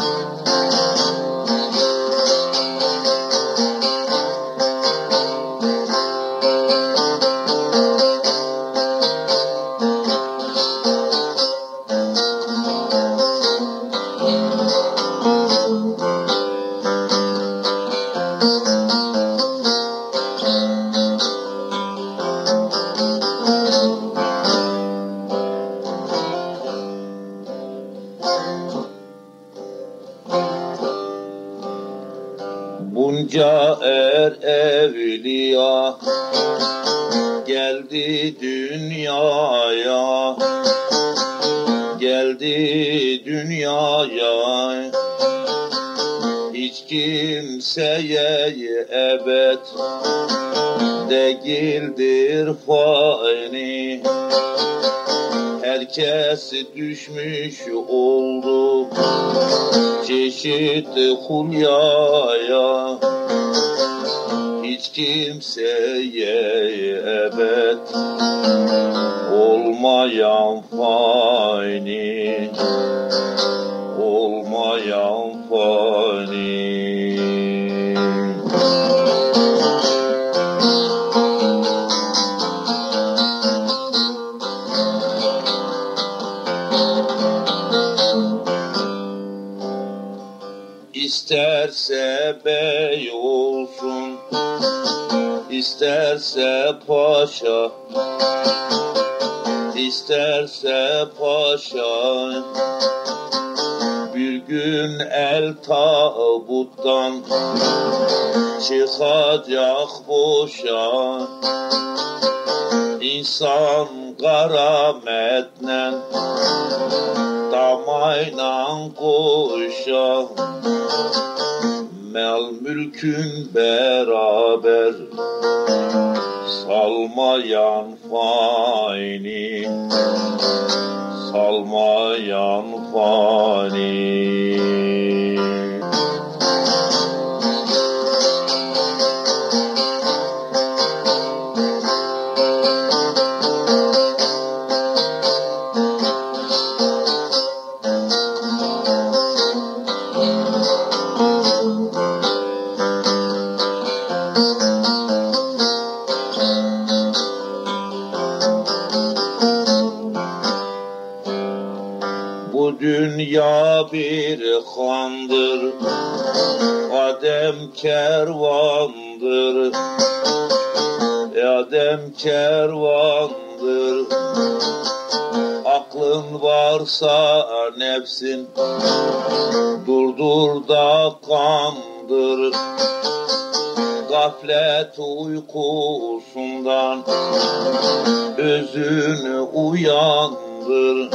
Música er evliya. Geldi dünyaya. Geldi dünyaya. Hiç kimseye ebed değildir fani. Herkes düşmüş oldu çeşit hulyaya hiç kimseye ebed olmayan fani İsterse bey olsun, isterse paşa, isterse paşa. Bir gün el tabuttan çıkacak boşa. İnsan karametle damayla koşa Mel mülkün beraber salmayan fani salmayan fani Bu dünya bir handır, Adem kervandır. Adem kervandır. Aklın varsa nefsin, durdur da kandır. Gaflet uykusundan özünü uyandır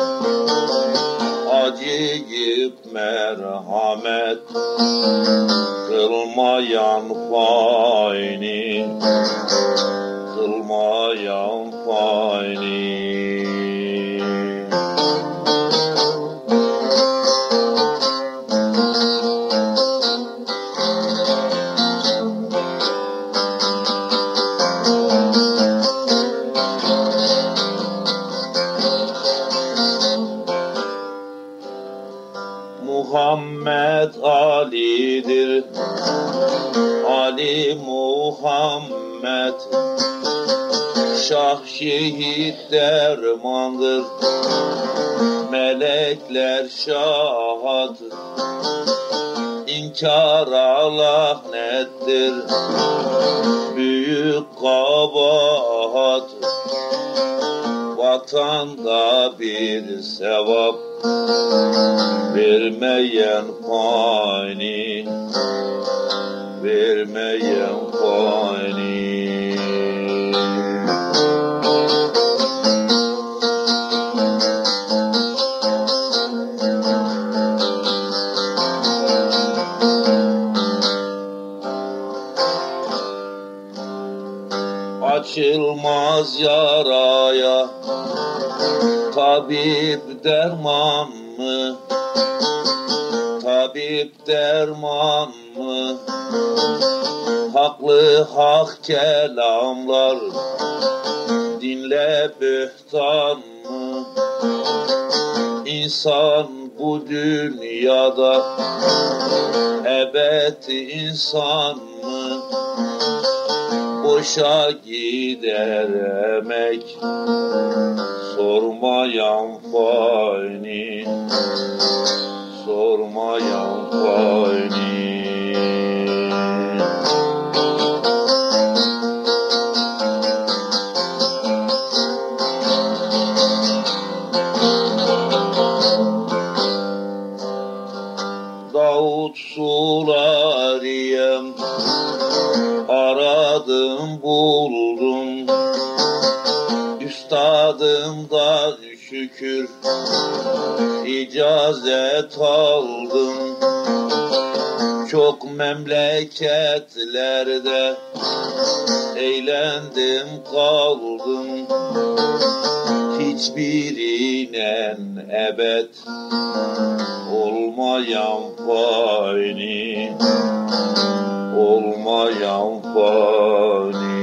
acıyıp merhamet kılmayan fani kılmayan fani Ali Muhammed. Şah şehit dermandır. Melekler şahat İnkara lahnettir Büyük kabahat Vatanda bir sevap Vermeyen fani Vermeyen fani Açılmaz yaraya Tabip derman mı? Tabip derman? Haklı hak kelamlar Dinle bühtan mı? İnsan bu dünyada ebed insan mı boşa gider emek sormayan fani sormayan fani Aradım buldum Üstadımdan şükür. İcazet aldım. Çok memleketlerde eğlendim kaldım. Hiçbirine ebed olmayan fani olmayan fani